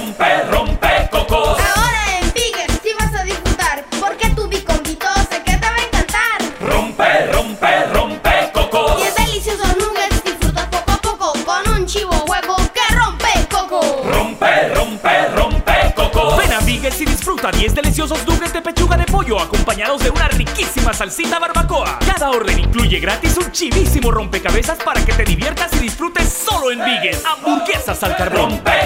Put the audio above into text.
rompe, rompe cocos. Ahora en Bigger sí vas a disfrutar, porque tu bicombito sé que te va a encantar. Rompe, rompe, rompe cocos. Y es delicioso nuggets, disfrutas poco a poco con un chivo huevo que rompe coco. Rompe, rompe, rompe cocos. Ven a Biggles y disfruta 10 deliciosos nuggets de pechuga de pollo acompañados de una riquísima salsita barbacoa. Cada orden incluye gratis un chivísimo rompecabezas para que te diviertas y disfrutes solo en Biggles. Hamburguesas al carbón. Rompe.